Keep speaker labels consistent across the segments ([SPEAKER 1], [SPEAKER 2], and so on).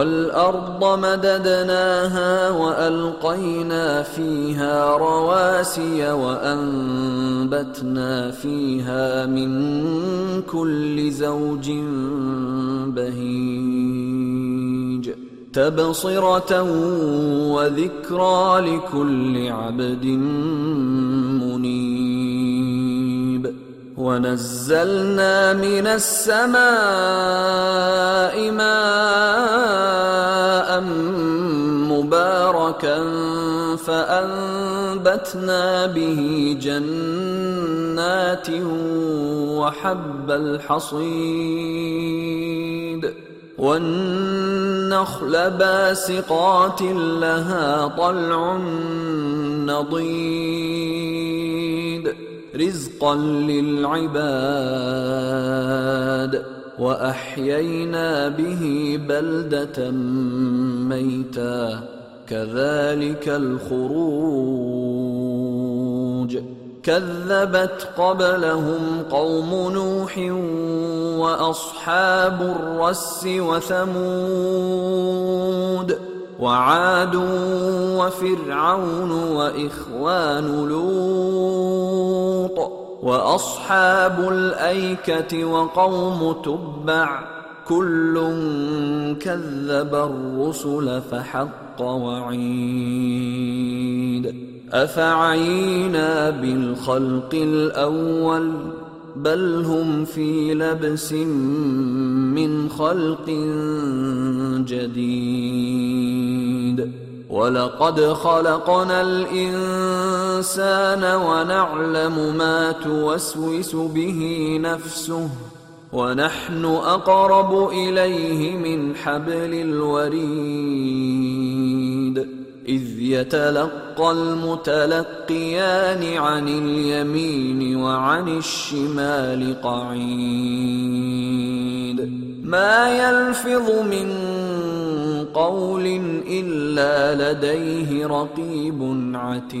[SPEAKER 1] والأرض مددناها وألقينا فيها رواسي وأنبتنا فيها من كل زوج بهيج تبصرة وذكرى لكل عبد منيب ونزلنا من السماء مباركا فأنبتنا به جنات وحب الحصيد والنخل باسقات لها طلع نضيد رزقا للعباد وأحيينا به بلدة ميتا كذلك الخروج. كذبت قبلهم قوم نوح وأصحاب الرس وثمود وعاد وفرعون وإخوان لوط وأصحاب الأيكة وقوم تبع كل كذب الرسل فحق وعيد. أفعينا بالخلق الأول بل هم في لبس من خلق جديد. ولقد خلقنا الإنسان ونعلم ما توسوس به نفسه. ونحن أقرب إليه من حبل الوريد. إذ يتلقى المتلقيان عن اليمين وعن الشمال قعيد. ما يلفظ من قول إلا لديه رقيب عتيد.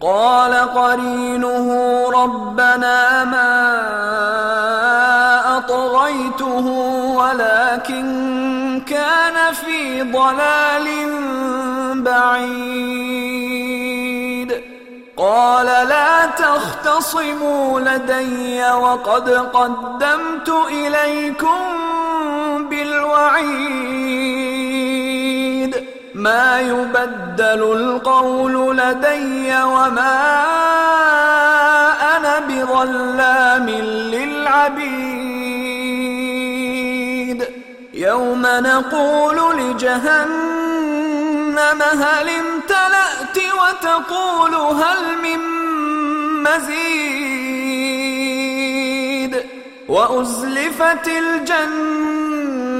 [SPEAKER 1] قال قرينه ربنا ما أطغيته ولكن كان في ضلال بعيد. قال لا تختصموا لدي وقد قدمت إليكم بالوعيد. ما يبدل القول لدي وما أنا بظلام للعبيد. يوم نقول لجهنم هل امتلأت وتقول هل من مزيد؟ وأزلفت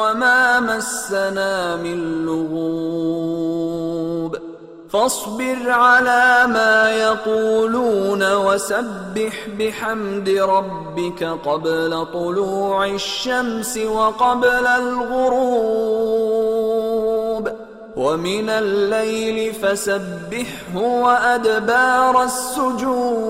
[SPEAKER 1] وما مسنا من لغوب فاصبر على ما يقولون وسبح بحمد ربك قبل طلوع الشمس وقبل الغروب ومن الليل فسبحه وأدبار السجود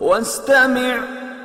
[SPEAKER 1] واستمع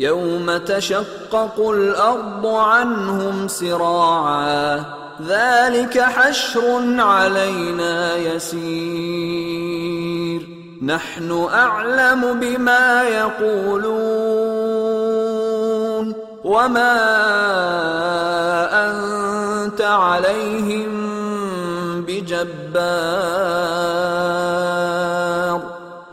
[SPEAKER 1] يوم تشقق الأرض عنهم سراعا ذلك حشر علينا يسير. نحن أعلم بما يقولون وما أنت عليهم بجبار.